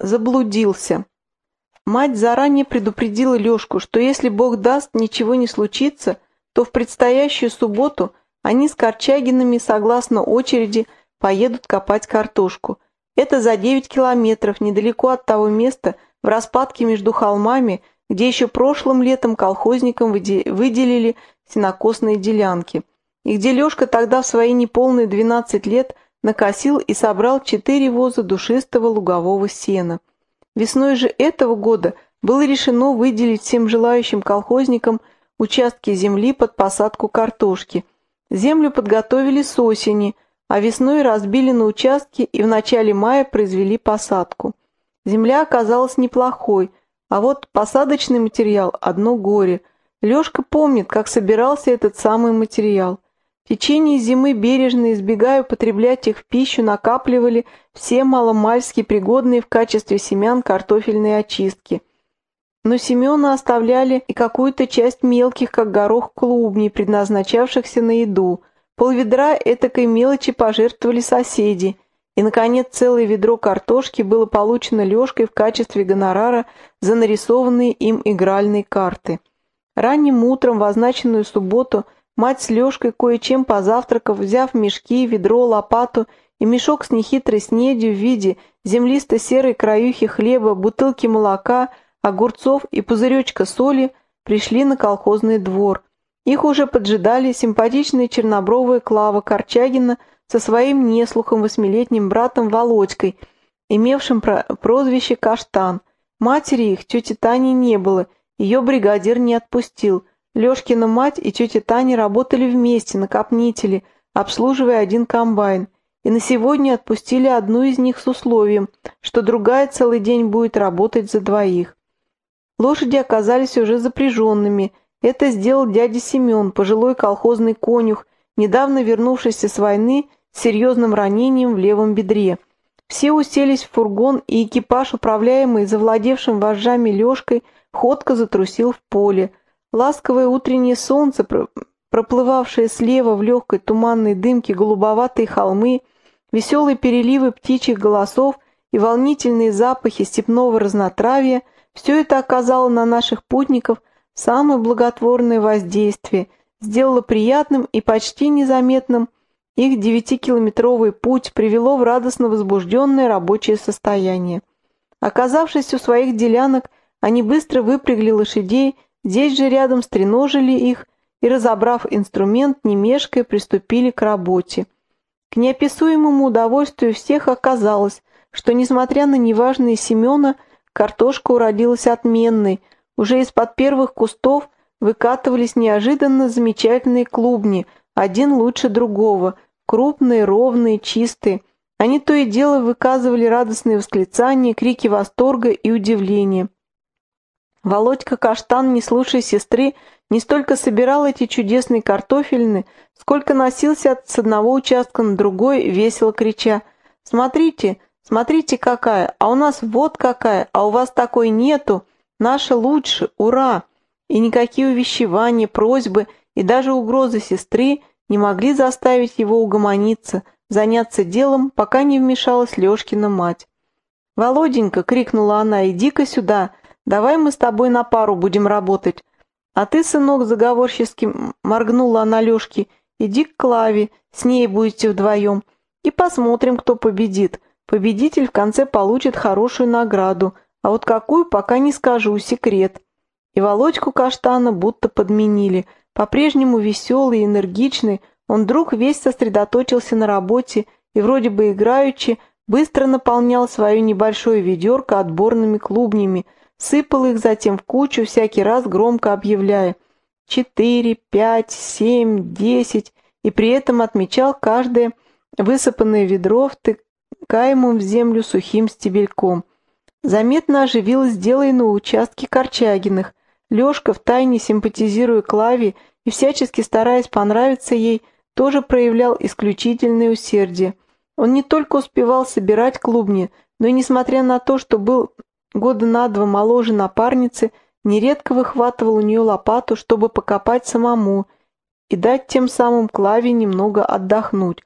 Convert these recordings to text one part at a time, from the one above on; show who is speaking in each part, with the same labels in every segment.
Speaker 1: заблудился. Мать заранее предупредила Лешку, что если Бог даст, ничего не случится, то в предстоящую субботу они с Корчагинами, согласно очереди, поедут копать картошку. Это за 9 километров, недалеко от того места, в распадке между холмами, где еще прошлым летом колхозникам выделили сенокосные делянки, и где Лешка тогда в свои неполные 12 лет накосил и собрал четыре воза душистого лугового сена. Весной же этого года было решено выделить всем желающим колхозникам участки земли под посадку картошки. Землю подготовили с осени, а весной разбили на участки и в начале мая произвели посадку. Земля оказалась неплохой, а вот посадочный материал – одно горе. Лешка помнит, как собирался этот самый материал – течение зимы бережно, избегая употреблять их в пищу, накапливали все маломальски пригодные в качестве семян картофельные очистки. Но Семена оставляли и какую-то часть мелких, как горох, клубней, предназначавшихся на еду. Полведра этакой мелочи пожертвовали соседи. И, наконец, целое ведро картошки было получено Лешкой в качестве гонорара за нарисованные им игральные карты. Ранним утром в означенную субботу – Мать с Лешкой, кое-чем позавтракав, взяв мешки, ведро, лопату и мешок с нехитрой снедью в виде землисто-серой краюхи хлеба, бутылки молока, огурцов и пузыречка соли, пришли на колхозный двор. Их уже поджидали симпатичная чернобровая Клава Корчагина со своим неслухом восьмилетним братом Володькой, имевшим прозвище Каштан. Матери их, тети Тани, не было, ее бригадир не отпустил – Лешкина мать и тетя Таня работали вместе на копнителе, обслуживая один комбайн, и на сегодня отпустили одну из них с условием, что другая целый день будет работать за двоих. Лошади оказались уже запряженными. Это сделал дядя Семен, пожилой колхозный конюх, недавно вернувшийся с войны с серьезным ранением в левом бедре. Все уселись в фургон, и экипаж, управляемый завладевшим вожжами Лешкой, ходко затрусил в поле – Ласковое утреннее солнце, проплывавшее слева в легкой туманной дымке голубоватые холмы, веселые переливы птичьих голосов и волнительные запахи степного разнотравья – все это оказало на наших путников самое благотворное воздействие, сделало приятным и почти незаметным их девятикилометровый путь, привело в радостно возбужденное рабочее состояние. Оказавшись у своих делянок, они быстро выпрягли лошадей Здесь же рядом стреножили их и, разобрав инструмент, не мешкая, приступили к работе. К неописуемому удовольствию всех оказалось, что, несмотря на неважные Семена, картошка уродилась отменной. Уже из-под первых кустов выкатывались неожиданно замечательные клубни, один лучше другого, крупные, ровные, чистые. Они то и дело выказывали радостные восклицания, крики восторга и удивления. Володька Каштан, не слушая сестры, не столько собирал эти чудесные картофельны, сколько носился с одного участка на другой, весело крича «Смотрите, смотрите какая, а у нас вот какая, а у вас такой нету, наша лучше, ура!» И никакие увещевания, просьбы и даже угрозы сестры не могли заставить его угомониться, заняться делом, пока не вмешалась Лешкина мать. «Володенька!» — крикнула она, — «иди-ка сюда!» Давай мы с тобой на пару будем работать. А ты, сынок, заговорчески моргнула на Лешке, иди к Клаве, с ней будете вдвоем. И посмотрим, кто победит. Победитель в конце получит хорошую награду, а вот какую, пока не скажу, секрет. И Володьку Каштана будто подменили. По-прежнему веселый и энергичный, он вдруг весь сосредоточился на работе и вроде бы играючи быстро наполнял свое небольшое ведерко отборными клубнями – сыпал их затем в кучу, всякий раз громко объявляя «четыре, пять, семь, десять», и при этом отмечал каждое высыпанное ведро втыкаемым в землю сухим стебельком. Заметно оживилось дело и на участке Корчагиных. Лешка, втайне симпатизируя Клаве и всячески стараясь понравиться ей, тоже проявлял исключительное усердие. Он не только успевал собирать клубни, но и, несмотря на то, что был года на два моложе напарницы, нередко выхватывал у нее лопату, чтобы покопать самому и дать тем самым Клаве немного отдохнуть.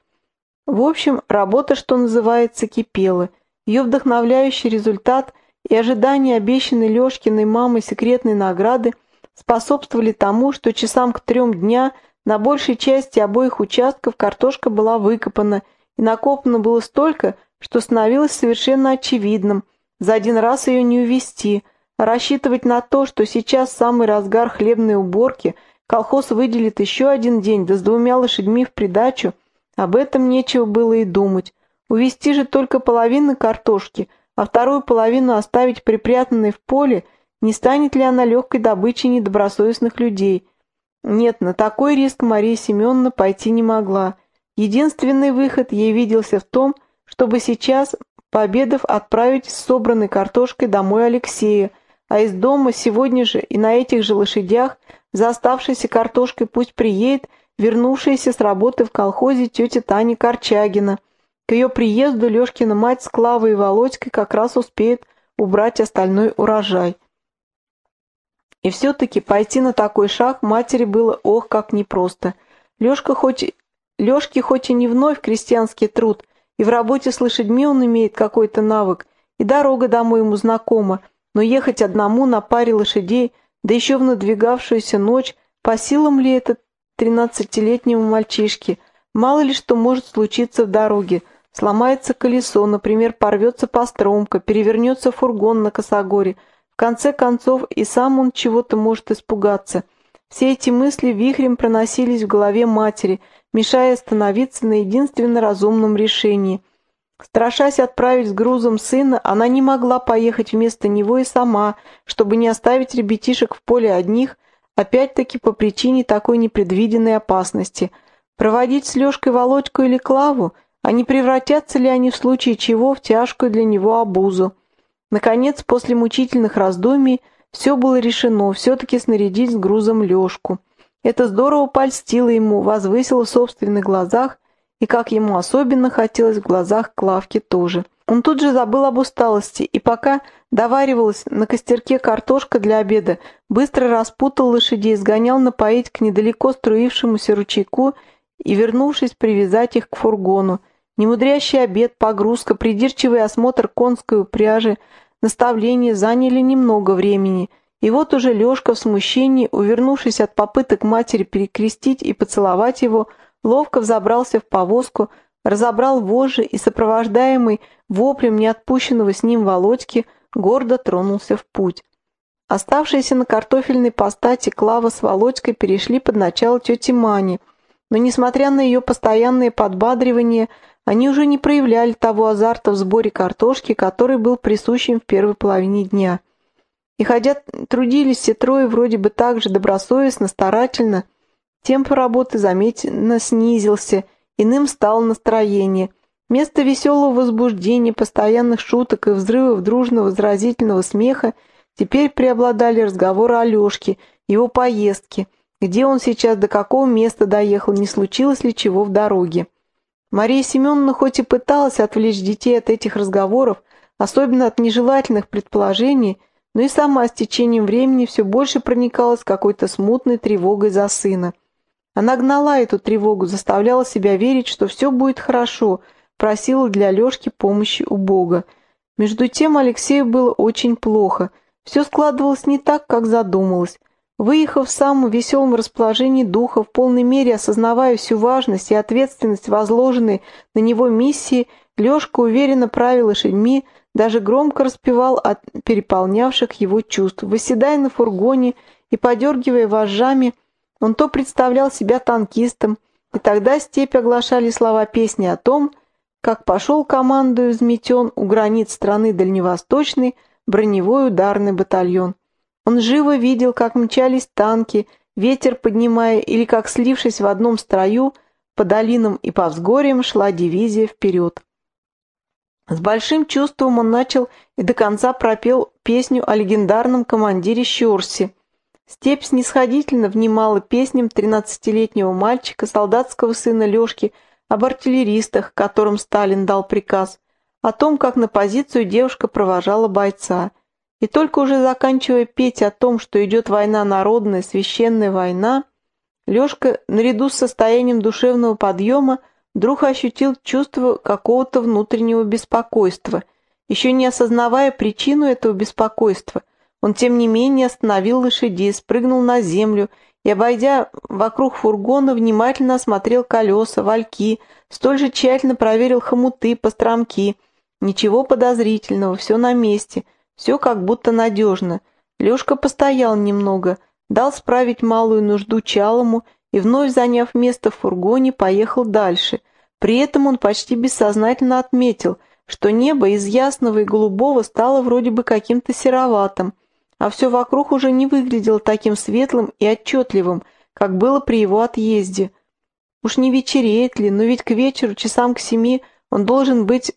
Speaker 1: В общем, работа, что называется, кипела, Ее вдохновляющий результат и ожидание обещанной Лешкиной мамой секретной награды способствовали тому, что часам к трем дня на большей части обоих участков картошка была выкопана, и накопано было столько, что становилось совершенно очевидным. За один раз ее не увести, рассчитывать на то, что сейчас самый разгар хлебной уборки, колхоз выделит еще один день, да с двумя лошадьми в придачу, об этом нечего было и думать. Увести же только половину картошки, а вторую половину оставить припрятанной в поле, не станет ли она легкой добычей недобросовестных людей? Нет, на такой риск Мария Семеновна пойти не могла. Единственный выход ей виделся в том, чтобы сейчас, пообедав, отправить с собранной картошкой домой Алексея, а из дома сегодня же и на этих же лошадях за оставшейся картошкой пусть приедет вернувшаяся с работы в колхозе тетя Таня Корчагина – к ее приезду Лешкина мать с Клавой и Володькой как раз успеет убрать остальной урожай. И все-таки пойти на такой шаг матери было ох как непросто. Лешка хоть, Лешке хоть и не вновь крестьянский труд, и в работе с лошадьми он имеет какой-то навык, и дорога домой ему знакома, но ехать одному на паре лошадей, да еще в надвигавшуюся ночь, по силам ли это тринадцатилетнему мальчишке, мало ли что может случиться в дороге – Сломается колесо, например, порвется постромка, перевернется фургон на косогоре. В конце концов, и сам он чего-то может испугаться. Все эти мысли вихрем проносились в голове матери, мешая остановиться на единственно разумном решении. Страшась отправить с грузом сына, она не могла поехать вместо него и сама, чтобы не оставить ребятишек в поле одних, опять-таки по причине такой непредвиденной опасности. Проводить с Лешкой Володьку или Клаву – а не превратятся ли они в случае чего в тяжкую для него обузу. Наконец, после мучительных раздумий, все было решено все-таки снарядить с грузом Лешку. Это здорово польстило ему, возвысило в собственных глазах, и, как ему особенно хотелось, в глазах Клавки тоже. Он тут же забыл об усталости, и пока доваривалась на костерке картошка для обеда, быстро распутал лошадей, сгонял напоить к недалеко струившемуся ручейку и, вернувшись, привязать их к фургону, Немудрящий обед, погрузка, придирчивый осмотр конской упряжи, наставления заняли немного времени, и вот уже Лешка в смущении, увернувшись от попыток матери перекрестить и поцеловать его, ловко взобрался в повозку, разобрал вожжи и, сопровождаемый воплем неотпущенного с ним Володьки, гордо тронулся в путь. Оставшиеся на картофельной постати Клава с Володькой перешли под начало тети Мани, но, несмотря на ее постоянные подбадривания, они уже не проявляли того азарта в сборе картошки, который был присущим в первой половине дня. И хотя трудились все трое вроде бы так же добросовестно, старательно, темп работы заметно снизился, иным стало настроение. Вместо веселого возбуждения, постоянных шуток и взрывов дружного заразительного смеха теперь преобладали разговоры о Лешке, его поездке, где он сейчас до какого места доехал, не случилось ли чего в дороге. Мария Семеновна хоть и пыталась отвлечь детей от этих разговоров, особенно от нежелательных предположений, но и сама с течением времени все больше проникалась какой-то смутной тревогой за сына. Она гнала эту тревогу, заставляла себя верить, что все будет хорошо, просила для Лешки помощи у Бога. Между тем Алексею было очень плохо. Все складывалось не так, как задумалось. Выехав в самом веселом расположении духа, в полной мере осознавая всю важность и ответственность возложенной на него миссии, Лешка уверенно правил лошадьми, даже громко распевал от переполнявших его чувств. Выседая на фургоне и подергивая вожжами, он то представлял себя танкистом, и тогда степь оглашали слова песни о том, как пошел командою взметен у границ страны Дальневосточной броневой ударный батальон. Он живо видел, как мчались танки, ветер поднимая, или как, слившись в одном строю, по долинам и по взгорьям шла дивизия вперед. С большим чувством он начал и до конца пропел песню о легендарном командире Щорсе. Степь снисходительно внимала песням тринадцатилетнего мальчика, солдатского сына Лешки, об артиллеристах, которым Сталин дал приказ, о том, как на позицию девушка провожала бойца – и только уже заканчивая петь о том, что идет война народная, священная война, Лешка, наряду с состоянием душевного подъема, вдруг ощутил чувство какого-то внутреннего беспокойства. Еще не осознавая причину этого беспокойства, он тем не менее остановил лошадей, спрыгнул на землю и, обойдя вокруг фургона, внимательно осмотрел колеса, вальки, столь же тщательно проверил хомуты, постромки. Ничего подозрительного, все на месте, все как будто надежно. Лешка постоял немного, дал справить малую нужду Чалому и, вновь заняв место в фургоне, поехал дальше. При этом он почти бессознательно отметил, что небо из ясного и голубого стало вроде бы каким-то сероватым, а все вокруг уже не выглядело таким светлым и отчетливым, как было при его отъезде. Уж не вечереет ли, но ведь к вечеру, часам к семи, он должен быть,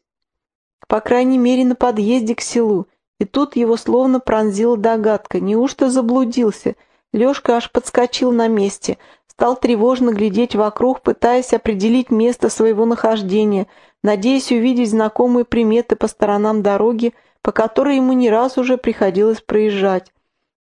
Speaker 1: по крайней мере, на подъезде к селу, и тут его словно пронзила догадка, неужто заблудился. Лешка аж подскочил на месте, стал тревожно глядеть вокруг, пытаясь определить место своего нахождения, надеясь увидеть знакомые приметы по сторонам дороги, по которой ему не раз уже приходилось проезжать.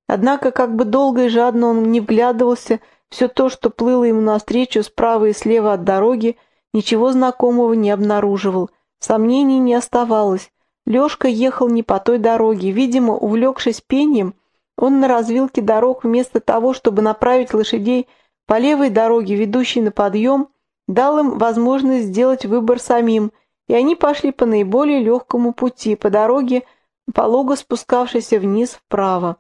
Speaker 1: Однако, как бы долго и жадно он не вглядывался, все то, что плыло ему навстречу справа и слева от дороги, ничего знакомого не обнаруживал. Сомнений не оставалось. Лешка ехал не по той дороге. Видимо, увлекшись пением, он на развилке дорог вместо того, чтобы направить лошадей по левой дороге, ведущей на подъем, дал им возможность сделать выбор самим, и они пошли по наиболее легкому пути, по дороге, полого спускавшейся вниз вправо.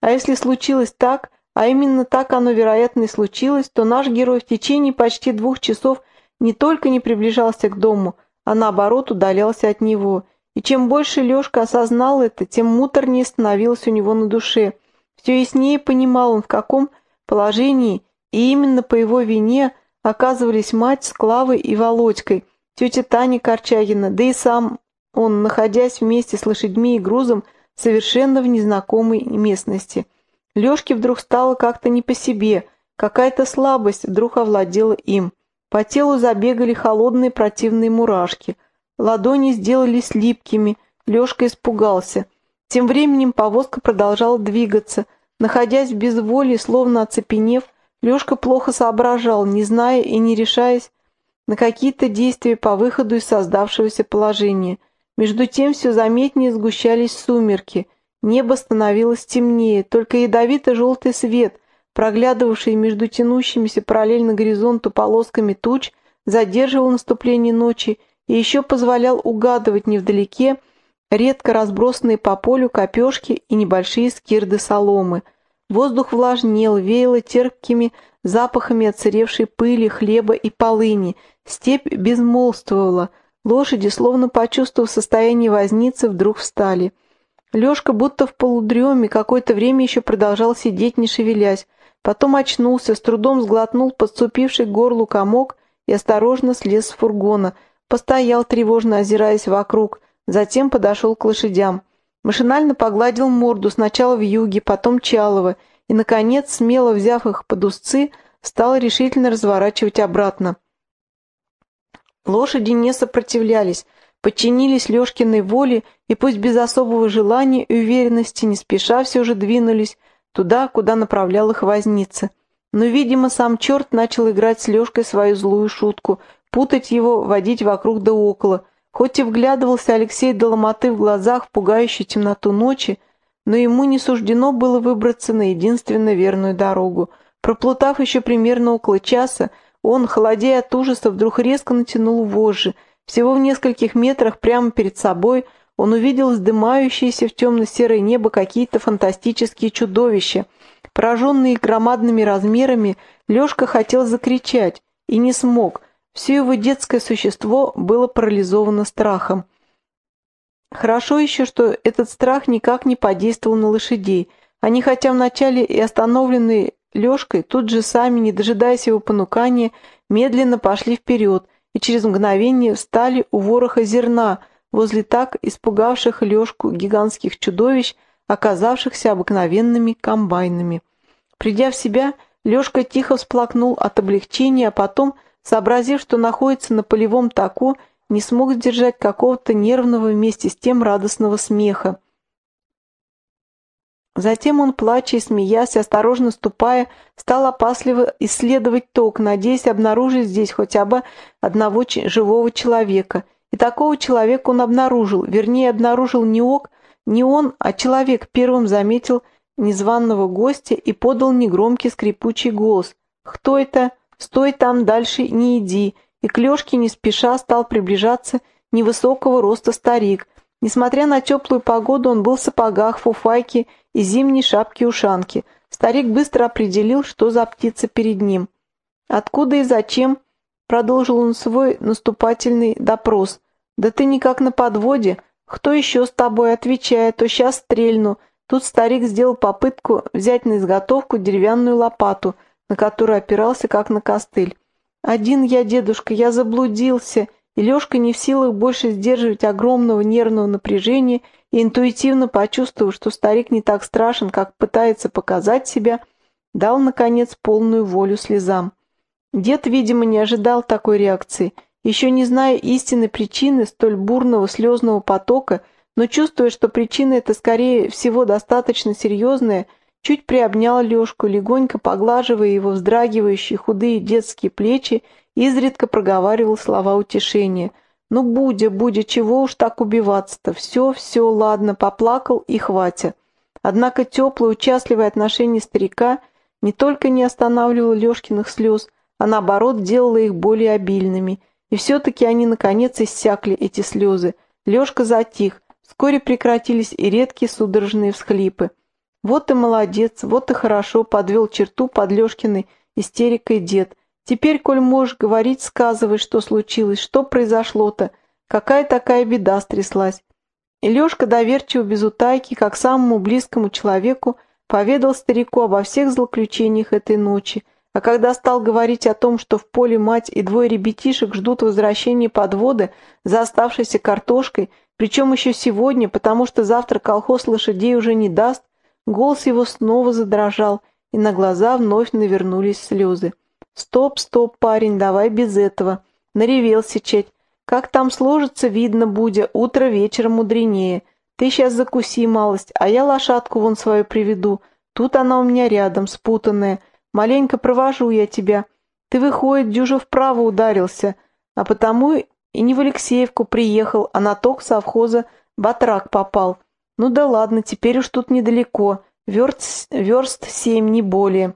Speaker 1: А если случилось так, а именно так оно, вероятно, и случилось, то наш герой в течение почти двух часов не только не приближался к дому, а наоборот удалялся от него. И чем больше Лешка осознал это, тем муторнее становилось у него на душе. Все яснее понимал он, в каком положении, и именно по его вине оказывались мать с Клавой и Володькой, тетя Таня Корчагина, да и сам он, находясь вместе с лошадьми и грузом, совершенно в незнакомой местности. Лешке вдруг стало как-то не по себе, какая-то слабость вдруг овладела им. По телу забегали холодные противные мурашки. Ладони сделались липкими, Лешка испугался. Тем временем повозка продолжала двигаться. Находясь в безволии, словно оцепенев, Лешка плохо соображал, не зная и не решаясь на какие-то действия по выходу из создавшегося положения. Между тем все заметнее сгущались сумерки, небо становилось темнее, только ядовито-желтый свет, проглядывавший между тянущимися параллельно горизонту полосками туч, задерживал наступление ночи и еще позволял угадывать невдалеке редко разбросанные по полю копешки и небольшие скирды соломы — Воздух влажнел, веяло терпкими запахами отсыревшей пыли, хлеба и полыни. Степь безмолвствовала. Лошади, словно почувствовав состояние возницы, вдруг встали. Лешка, будто в полудреме, какое-то время еще продолжал сидеть, не шевелясь. Потом очнулся, с трудом сглотнул подступивший к горлу комок и осторожно слез с фургона. Постоял, тревожно озираясь вокруг. Затем подошел к лошадям. Машинально погладил морду сначала в юге, потом Чалова, и, наконец, смело взяв их под узцы, стал решительно разворачивать обратно. Лошади не сопротивлялись, подчинились Лешкиной воле и пусть без особого желания и уверенности не спеша все же двинулись туда, куда направлял их возница. Но, видимо, сам черт начал играть с Лешкой свою злую шутку, путать его, водить вокруг да около — Хоть и вглядывался Алексей до ломоты в глазах в пугающую темноту ночи, но ему не суждено было выбраться на единственно верную дорогу. Проплутав еще примерно около часа, он, холодея от ужаса, вдруг резко натянул вожжи. Всего в нескольких метрах прямо перед собой он увидел вздымающиеся в темно-серое небо какие-то фантастические чудовища. Пораженный громадными размерами, Лешка хотел закричать и не смог — все его детское существо было парализовано страхом. Хорошо еще, что этот страх никак не подействовал на лошадей. Они, хотя вначале и остановленные Лешкой, тут же сами, не дожидаясь его понукания, медленно пошли вперед и через мгновение встали у вороха зерна возле так испугавших Лешку гигантских чудовищ, оказавшихся обыкновенными комбайнами. Придя в себя, Лешка тихо всплакнул от облегчения, а потом – Сообразив, что находится на полевом таку, не смог сдержать какого-то нервного вместе с тем радостного смеха. Затем он, плача и смеясь, осторожно ступая, стал опасливо исследовать ток, надеясь обнаружить здесь хотя бы одного живого человека. И такого человека он обнаружил, вернее, обнаружил не ок, не он, а человек первым заметил незваного гостя и подал негромкий скрипучий голос. «Кто это? Стой там, дальше не иди!» И к Лешке не спеша стал приближаться невысокого роста старик. Несмотря на теплую погоду, он был в сапогах, фуфайке и зимней шапке-ушанке. Старик быстро определил, что за птица перед ним. «Откуда и зачем?» — продолжил он свой наступательный допрос. «Да ты никак на подводе. Кто еще с тобой? Отвечает, то сейчас стрельну». Тут старик сделал попытку взять на изготовку деревянную лопату, на которую опирался, как на костыль. «Один я, дедушка, я заблудился», и Лешка не в силах больше сдерживать огромного нервного напряжения и интуитивно почувствовав, что старик не так страшен, как пытается показать себя, дал, наконец, полную волю слезам. Дед, видимо, не ожидал такой реакции. Еще не зная истинной причины столь бурного слезного потока, но чувствуя, что причина эта, скорее всего, достаточно серьезная, чуть приобнял Лешку, легонько поглаживая его вздрагивающие худые детские плечи изредка проговаривал слова утешения. «Ну, Будя, Будя, чего уж так убиваться-то? Все, все, ладно, поплакал и хватит». Однако теплое, участливое отношение старика не только не останавливало Лешкиных слез, а наоборот делало их более обильными. И все-таки они, наконец, иссякли, эти слезы. Лешка затих, вскоре прекратились и редкие судорожные всхлипы. «Вот и молодец, вот и хорошо», — подвел черту под Лешкиной истерикой дед. Теперь, коль можешь говорить, сказывай, что случилось, что произошло-то, какая такая беда стряслась. И Лешка доверчиво, без утайки, как самому близкому человеку, поведал старику обо всех злоключениях этой ночи, а когда стал говорить о том, что в поле мать и двое ребятишек ждут возвращения подвода за оставшейся картошкой, причем еще сегодня, потому что завтра колхоз лошадей уже не даст, голос его снова задрожал, и на глаза вновь навернулись слезы. «Стоп, стоп, парень, давай без этого. Наревелся чать. Как там сложится, видно, Будя, утро вечером мудренее. Ты сейчас закуси малость, а я лошадку вон свою приведу. Тут она у меня рядом, спутанная. Маленько провожу я тебя. Ты, выходит, дюжа вправо ударился, а потому и не в Алексеевку приехал, а на ток совхоза батрак попал. Ну да ладно, теперь уж тут недалеко, верст, верст семь, не более».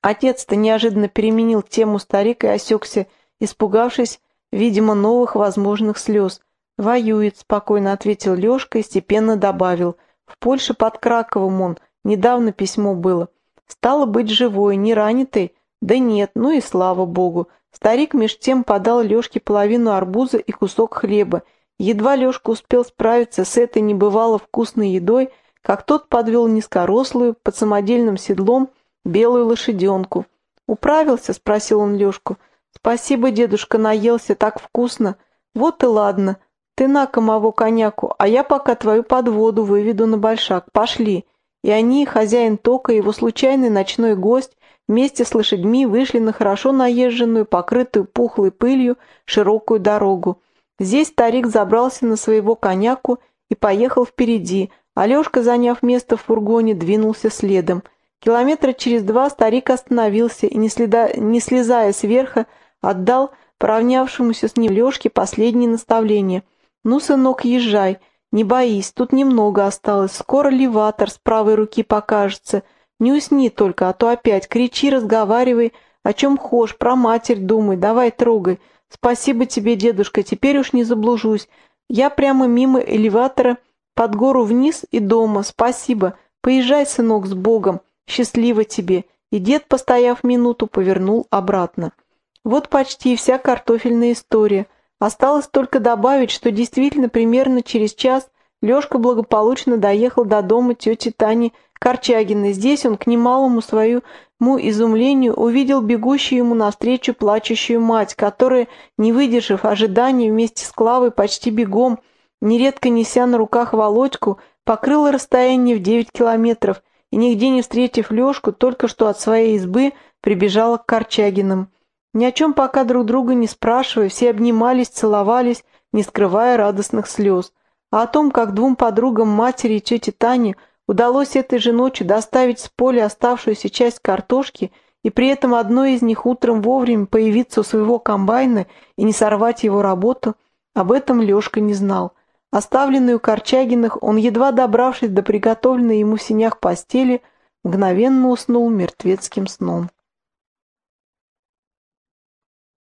Speaker 1: Отец-то неожиданно переменил тему старик и осекся, испугавшись, видимо, новых возможных слез. «Воюет», — спокойно ответил Лешка и степенно добавил. «В Польше под Краковом он. Недавно письмо было. Стало быть живой, не ранитый? Да нет, ну и слава богу». Старик меж тем подал Лешке половину арбуза и кусок хлеба. Едва Лешка успел справиться с этой небывало вкусной едой, как тот подвел низкорослую под самодельным седлом белую лошаденку. «Управился?» — спросил он Лешку. «Спасибо, дедушка, наелся, так вкусно. Вот и ладно. Ты на комову коняку, а я пока твою подводу выведу на большак. Пошли». И они, хозяин тока и его случайный ночной гость, вместе с лошадьми вышли на хорошо наезженную, покрытую пухлой пылью, широкую дорогу. Здесь старик забрался на своего коняку и поехал впереди, а Лешка, заняв место в фургоне, двинулся следом — Километра через два старик остановился и, не, следа, не слезая с верха, отдал поравнявшемуся с ним Лешке последнее наставление. «Ну, сынок, езжай, не боись, тут немного осталось, скоро леватор с правой руки покажется. Не усни только, а то опять кричи, разговаривай, о чем хошь, про матерь думай, давай трогай. Спасибо тебе, дедушка, теперь уж не заблужусь. Я прямо мимо элеватора, под гору вниз и дома, спасибо. Поезжай, сынок, с Богом». Счастливо тебе!» И дед, постояв минуту, повернул обратно. Вот почти вся картофельная история. Осталось только добавить, что действительно примерно через час Лешка благополучно доехал до дома тети Тани Корчагиной. Здесь он, к немалому своему изумлению, увидел бегущую ему навстречу плачущую мать, которая, не выдержав ожидания вместе с Клавой почти бегом, нередко неся на руках Володьку, покрыла расстояние в девять километров и, нигде не встретив Лешку, только что от своей избы прибежала к Корчагиным. Ни о чем пока друг друга не спрашивая, все обнимались, целовались, не скрывая радостных слез. А о том, как двум подругам матери и тете Тане удалось этой же ночью доставить с поля оставшуюся часть картошки и при этом одной из них утром вовремя появиться у своего комбайна и не сорвать его работу, Об этом Лешка не знал. Оставленный у Корчагиных, он, едва добравшись до приготовленной ему в синях постели, мгновенно уснул мертвецким сном.